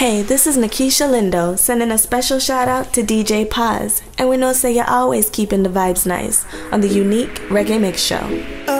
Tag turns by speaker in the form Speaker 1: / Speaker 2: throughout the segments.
Speaker 1: Hey, this is Nakisha Lindo sending a special shout out to DJ Paz, and we know say you're always keeping the vibes nice on the unique Reggae Mix Show.
Speaker 2: Oh,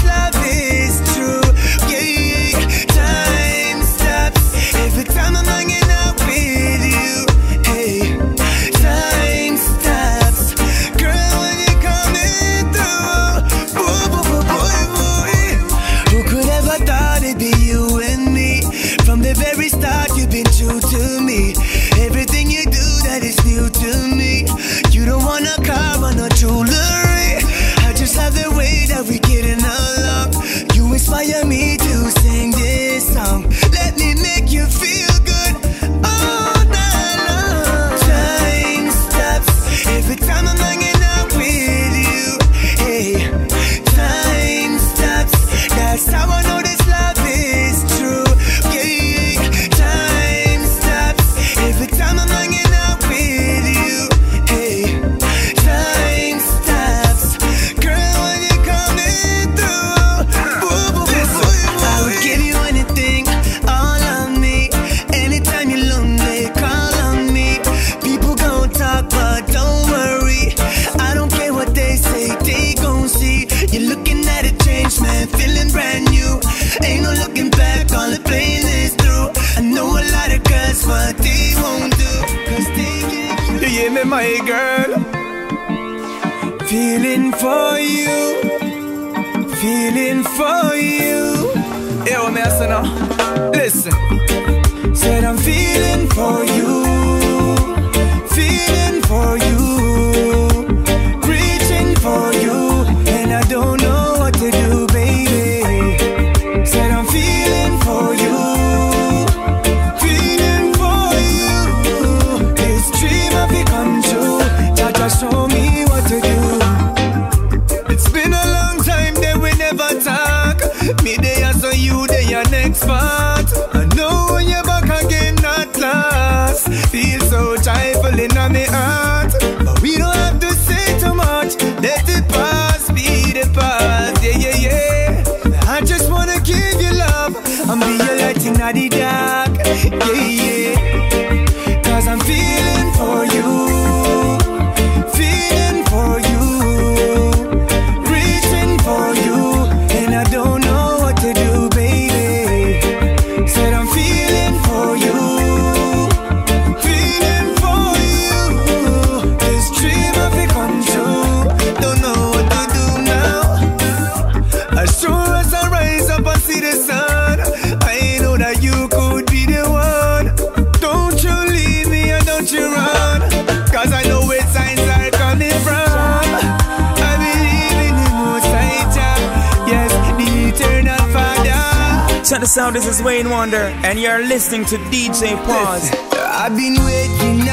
Speaker 2: sound, this is Wayne Wonder, and you're listening to DJ Pause.
Speaker 3: I've been waiting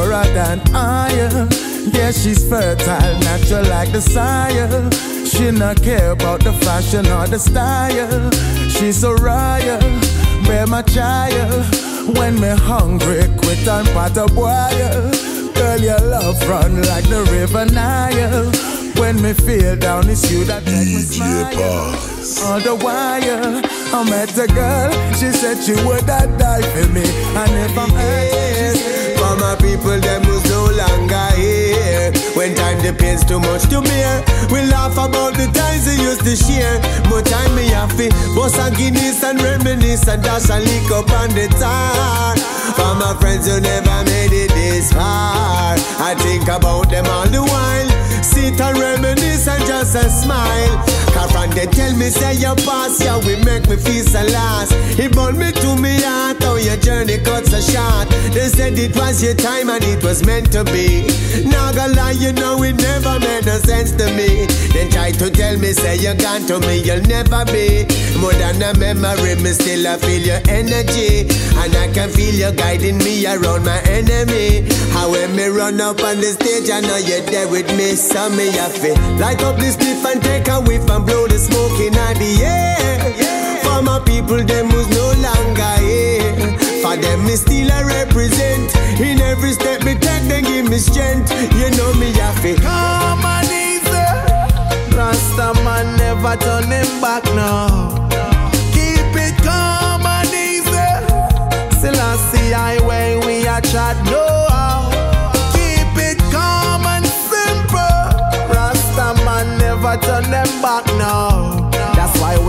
Speaker 4: purer than iron. Yeah, she's fertile, natural like the sire. She not care about the fashion or the style. She's a riot, bear my child. When me hungry, quit and pot a boil. Girl, your love run like the river Nile. When me feel down, it's you that make me smile. All the while, I met a girl. She said she woulda die for me, and if I'm hurt,
Speaker 3: my people, them who's no longer here. When time depends too much to bear, we laugh about the times we used to share. More time me have to bust a Guinness and reminisce and dash a lick up on the tar. For my friends who never made it far, I think about them all the while. Sit and reminisce and just a smile. Cause they tell me say your past, yeah, we make me feel so lost. It brought me to me heart, how your journey cut so short. They said it was your time and it was meant to be. Not gonna lie, you know it never made no sense to me. Then try to tell me, say you're gone to me, you'll never be. More than a memory, me still I feel your energy. And I can feel you guiding me around my enemy. How when me run up on the stage, I know you're there with me. So me have to light up this spliff and take a whiff and blow the smoke in the air. For my people, them who's no longer here. For them, me still I represent. In every step me take, they give me strength. You know me have to
Speaker 4: come on easy. Rasta man never turn him back now. Keep it calm and easy. Selassie, I when we a chat no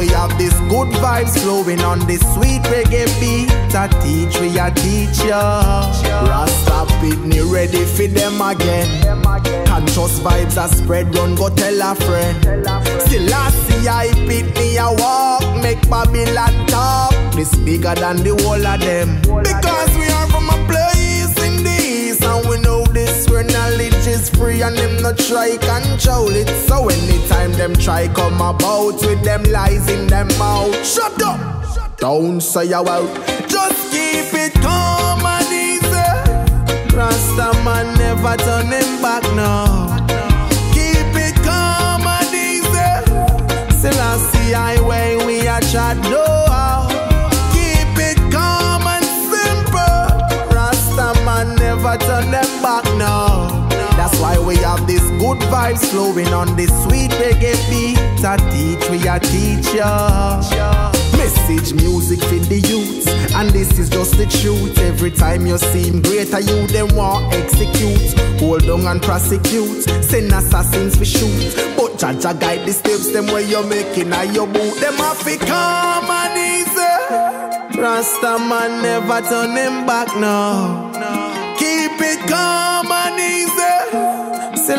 Speaker 4: we have this good vibes flowing on this sweet reggae beat. I teach we a teach ya. Rasta pitney ready for them again. Conscious vibes are spread, run go tell a friend. Still I see I pit me a walk, make Babylon talk. This bigger than the whole of them. Because knowledge is free, and them not try control it. So anytime them try come about with them lies in them mouth, shut up. Don't say a word. Just keep it calm and easy. Rasta man never turn him back now. Keep it calm and easy. Selassie, I see when we a chat no good vibes flowing on this sweet reggae beat. I teach we a teacher. Message music for the youth, and this is just the truth. Every time you seem greater, you them want execute, hold on and prosecute, send assassins for shoot. But Jah Jah guide the steps, them where you're making and your boot, them have to come and easy. Rasta man never turn him back now.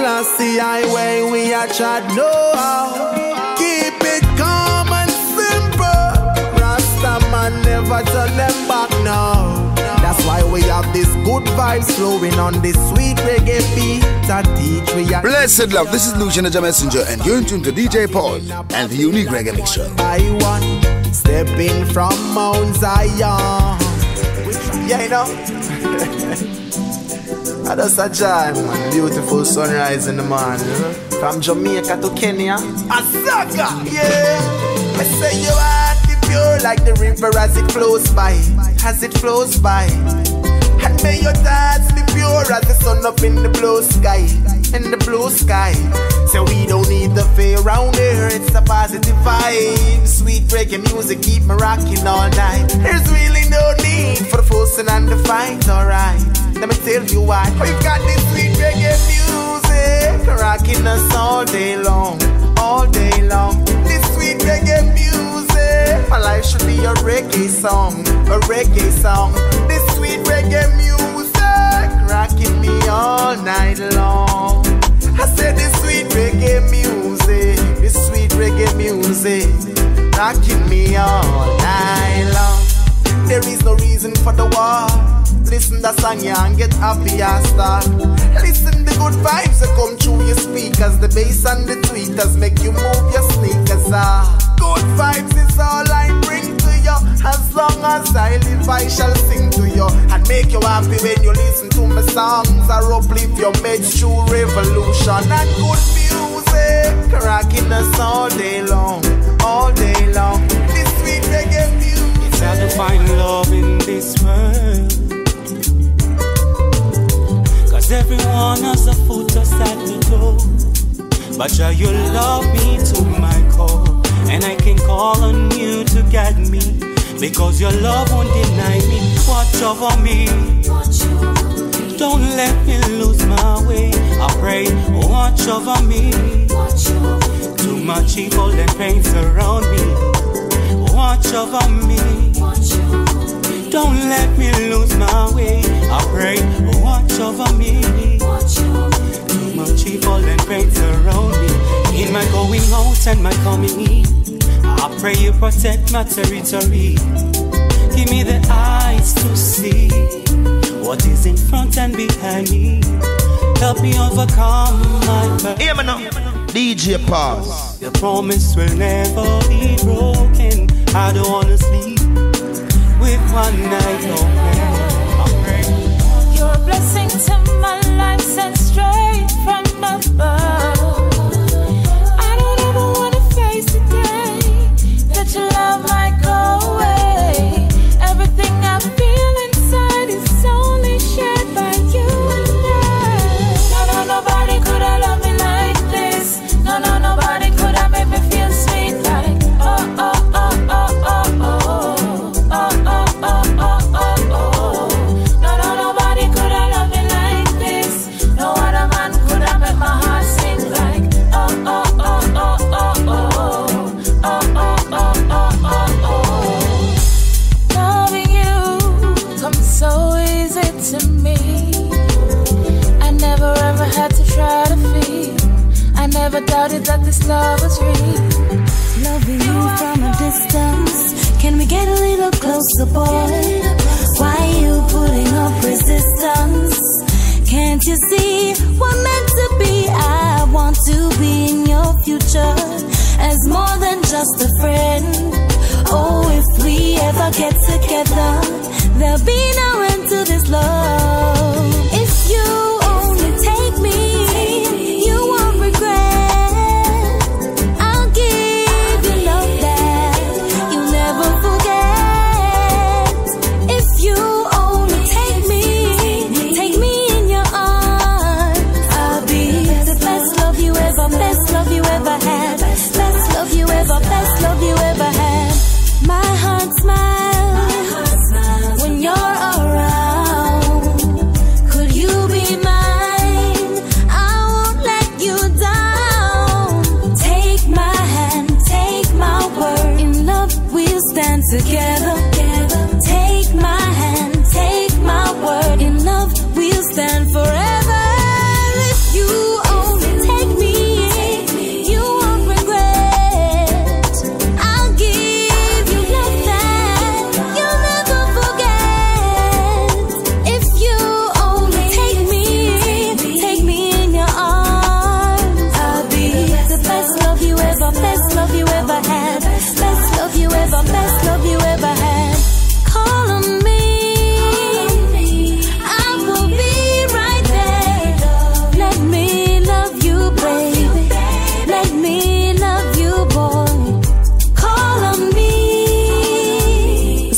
Speaker 4: Easy. Selassie, I way we a chat no how. Keep it calm and simple. Rasta man never turn them back now. That's why we have this good vibes flowing on this sweet reggae beat. That teach we are.
Speaker 5: Blessed love, this is Luciano the Messenjah, and you're in tune to DJ Paul and the unique reggae mix show.
Speaker 4: I one stepping from Mount Zion. Yeah, you know. Ah, I just a joy, man. Beautiful sunrise in the morning. From Jamaica to Kenya. Asaga, yeah. I say you are the pure like the river as it flows by. As it flows by. And may your pure as the sun up in the blue sky. In the blue sky. So we don't need the fear around here. It's a positive vibe. Sweet reggae music keep me rocking all night. There's really no need for the fussing and the fight, alright. Let me tell you why. We've got this sweet reggae music rocking us all day long, all day long. This sweet reggae music, my life should be a reggae song, a reggae song. This sweet reggae music rocking me all night long. I said this sweet reggae music, this sweet reggae music rocking me all night long. There is no reason for the war. Listen the song yeah, and get happy and start. Listen the good vibes that come through your speakers. The bass and the tweeters make you move your sneakers. Ah, good vibes is all I you. As long as I live, I shall sing to you and make you happy when you listen to my songs. I uplift your meds through revolution and good music, rocking us all day long, all day long. This sweet reggae music.
Speaker 6: It's hard to find love in this world. Cause everyone has a foot at the door. But yeah, you love me to my core. And I can call on you to guide me. Because your love won't deny me. Watch over me. Don't let me lose my way. I pray, watch over me. Too much evil and pain surround me. Watch over me. Don't let me lose my way. I pray, watch over me. Too much evil and pain surround me. In my going out and my coming in, I pray you protect my territory. Give me the eyes to see what is in front and behind me. Help me overcome my pain.
Speaker 5: Hear me now. DJ Pause.
Speaker 6: Your promise will never be broken. I don't wanna sleep with one night open. I pray.
Speaker 7: You're a blessing to my life, sent straight from above.
Speaker 8: Just a friend. Oh, if we ever get together, there'll be no end to this love. If you only take me, you won't regret. I'll give you love that you'll never forget. If you only take me, take me in your arms. I'll be the best love you ever, best love you ever had, ever, best love you ever had. My heart's smiles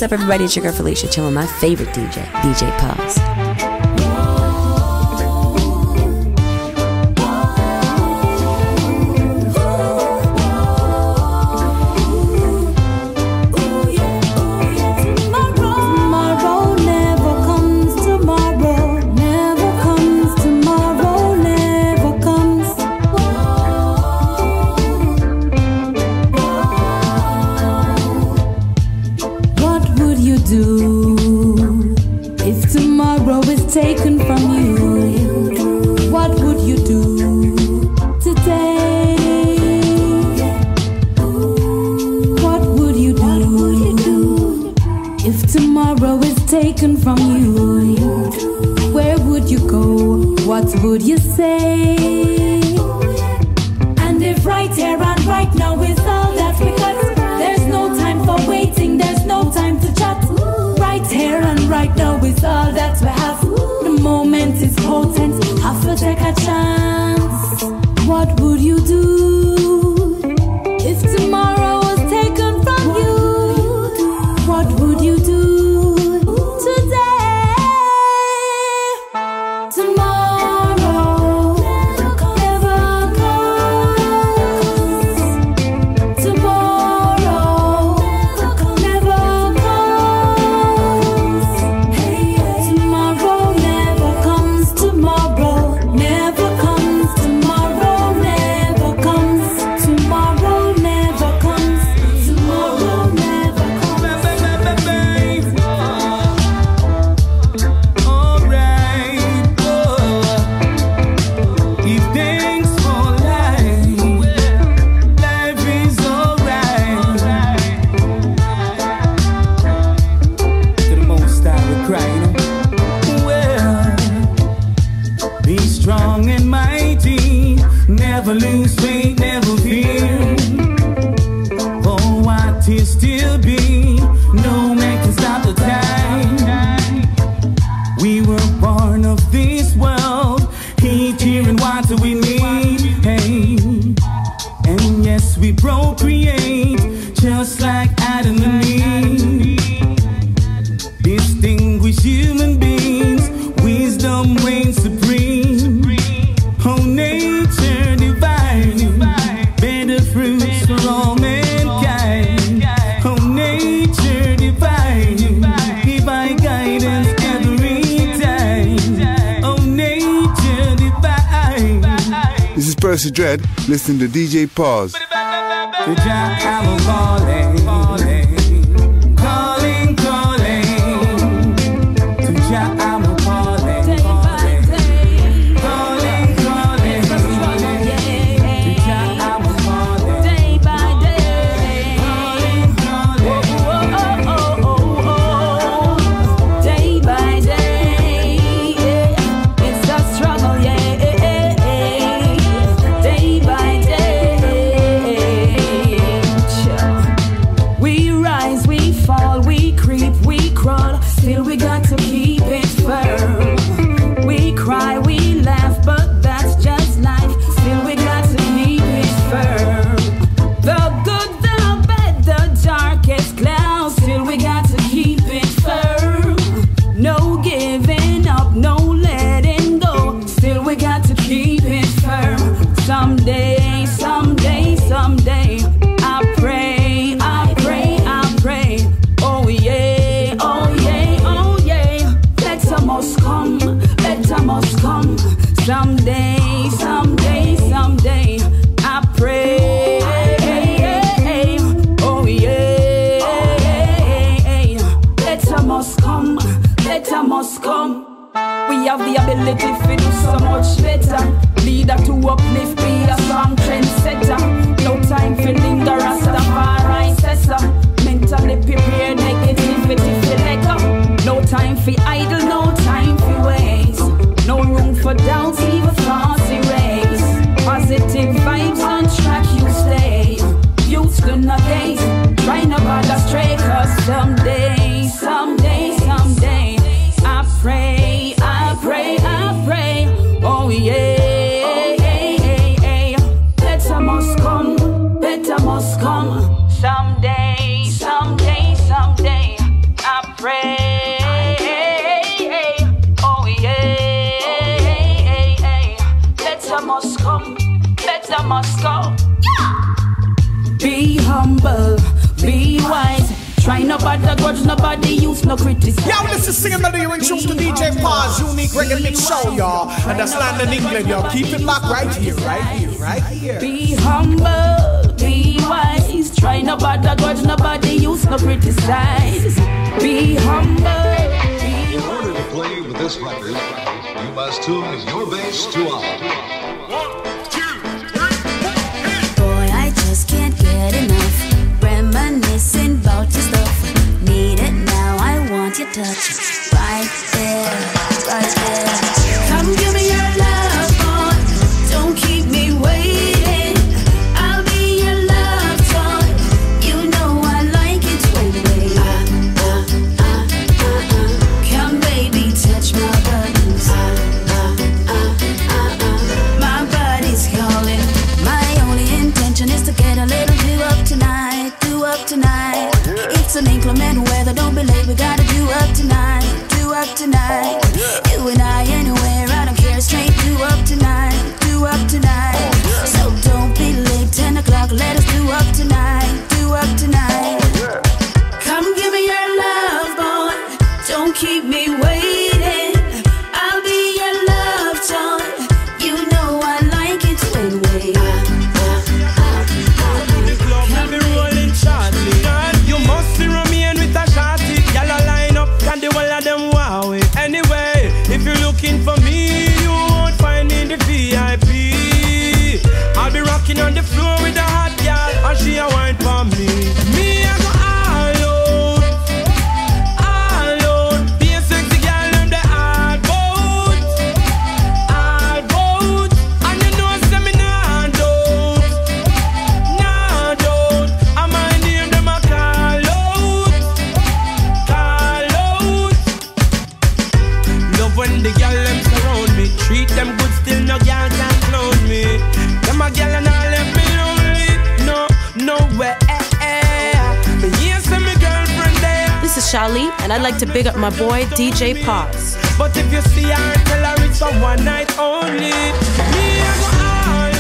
Speaker 8: What's
Speaker 9: up, everybody? It's your girl Felicia Chung, my favorite DJ, DJ Pause.
Speaker 8: would you go? What would you say? And if right here and right now is all that we got, there's no time for waiting, there's no time to chat. Right here and right now is all that we have. The moment is potent, have to take a chance. What would you do?
Speaker 5: Versa Dread, listening to DJ Pause.
Speaker 10: Y'all. And that's land in England, y'all. Keep it locked right here, right here, right here.
Speaker 5: Be humble, be wise. Try no bother grudge, nobody use no criticize. Be humble.
Speaker 11: In order to play with this record, you must tune your bass to ours.
Speaker 12: Big up my boy DJ Paz.
Speaker 2: But if you see her, tell her it's a one night only. Me, I go all out.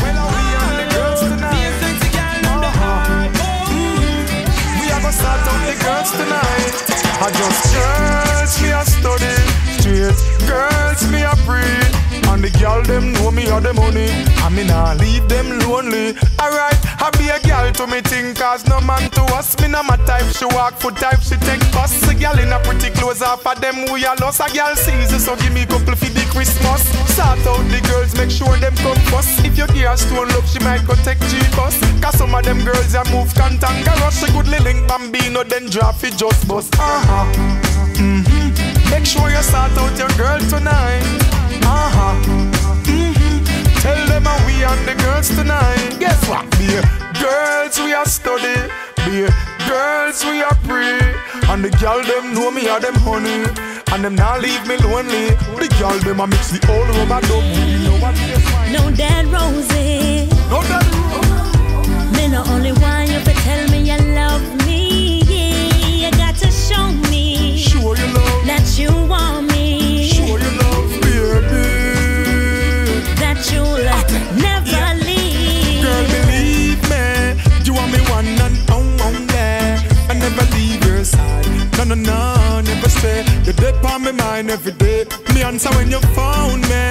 Speaker 2: Well, we and the girls tonight. Be a sexy girl on the uh-huh.
Speaker 10: mm-hmm. are gonna start out the girls tonight. I just girls me a study, straight girls me a pray. And the girl them know me have the money. I mean I leave them lonely. Alright, I be a girl to me think cause no man to us. Me no my type, she walk foot type, she take bus. A girl in a pretty clothes off of them we are lost. A girl season, so give me couple for the Christmas. Sort out the girls, make sure them come first. If you give her stone love, she might go take G-bus. Cause some of them girls ya move cantankerous. She good link bambino, then drop it just bust. Uh-huh. Mm-hmm. Make sure you sort out your girl tonight. And the girls tonight. Guess what? Be girls we are study. Be girls we are pray. And the girl them know me are them honey. And them not leave me lonely. The girl them a mix the old rubber dub. You know what they find.
Speaker 8: No dead roses.
Speaker 10: No dead roses.
Speaker 8: Me no only want you to tell me you love me. You got to show me.
Speaker 10: Sure you love.
Speaker 8: That you want
Speaker 10: on my mind every day. Me answer when you phone me.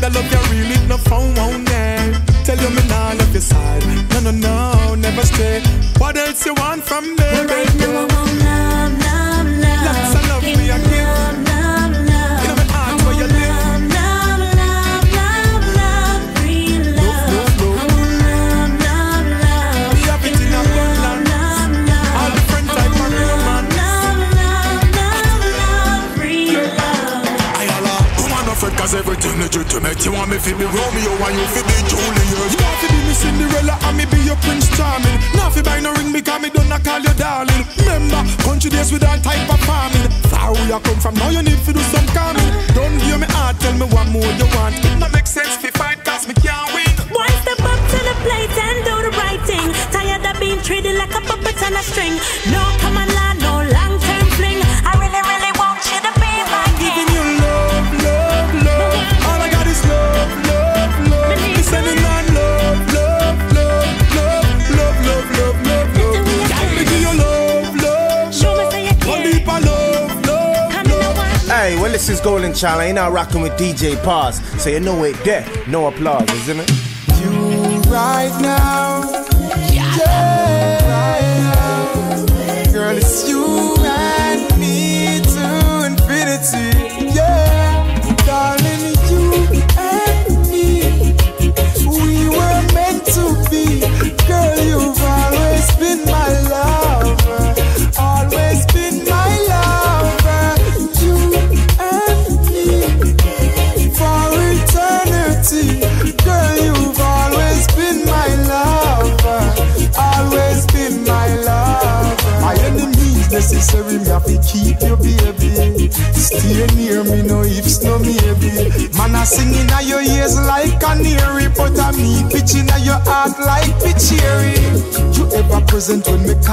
Speaker 10: That love you really no phone on yeah. Tell you me now love your side. No, no, no, never stray. What else you want from me,
Speaker 8: Well, right now
Speaker 10: everything legitimate You want me fi be Romeo and you fi be Juliet You want fi be me Cinderella and me be your Prince Charming. Now fi buy no ring because me don't call you darling. Remember, country days with all type of farming. Far where you come from, now you need fi do some calming. Don't give me heart, tell me what more you want. It no make sense fi fight cause me can't win.
Speaker 8: Why step up to the plate and do the right thing? Tired of being treated like a puppet on a string. No common law, no long
Speaker 4: Golden child, I ain't out rocking with DJ Paz. So you know it death. no applause, isn't it?
Speaker 10: You right now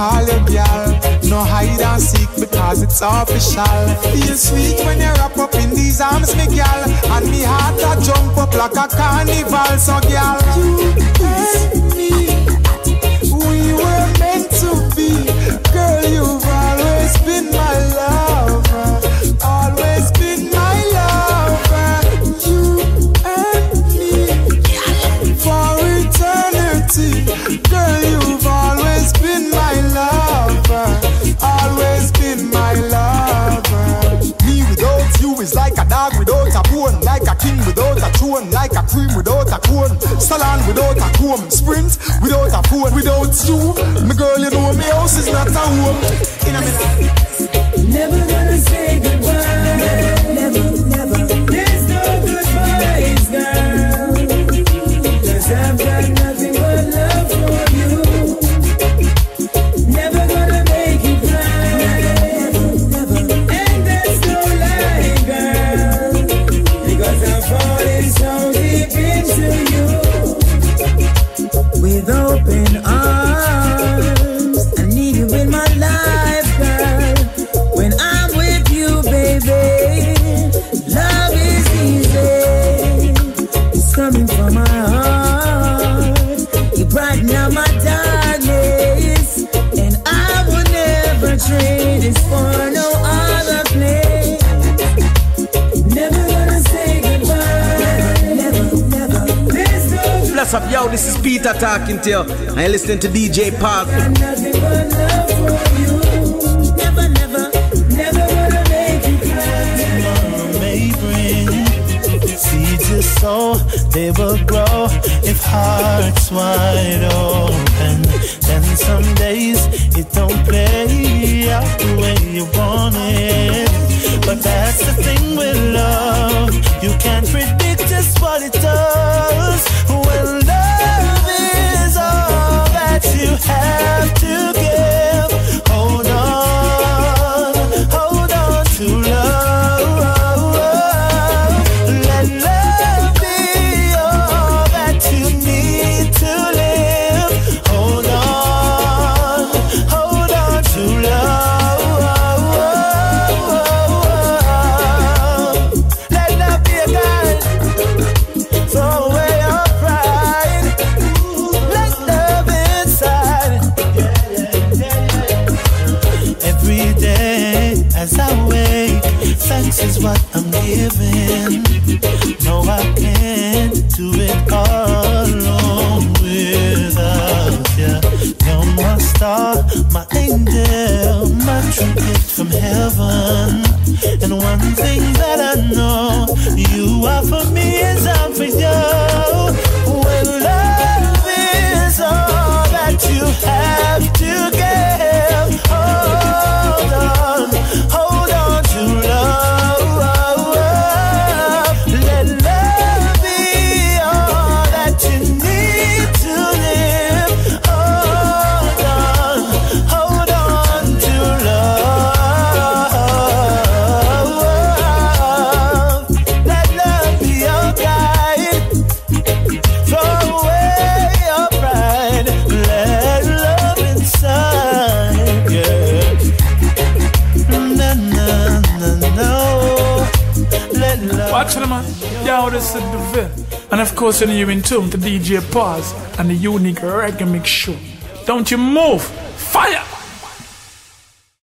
Speaker 10: call you girl. No hide and seek because it's official. Feel sweet when you wrap up in these arms, me girl. And me heart a jump up like a carnival, so girl. You talking to you.
Speaker 13: I
Speaker 4: listen to DJ
Speaker 14: Park. they will grow if hearts wide open. Then some days it don't play out the way you want it. But that's the thing with love. One thing that I know, you are for me.
Speaker 15: And of course, when you're in tune the DJ Pause and the unique reggae mix show. Don't you move!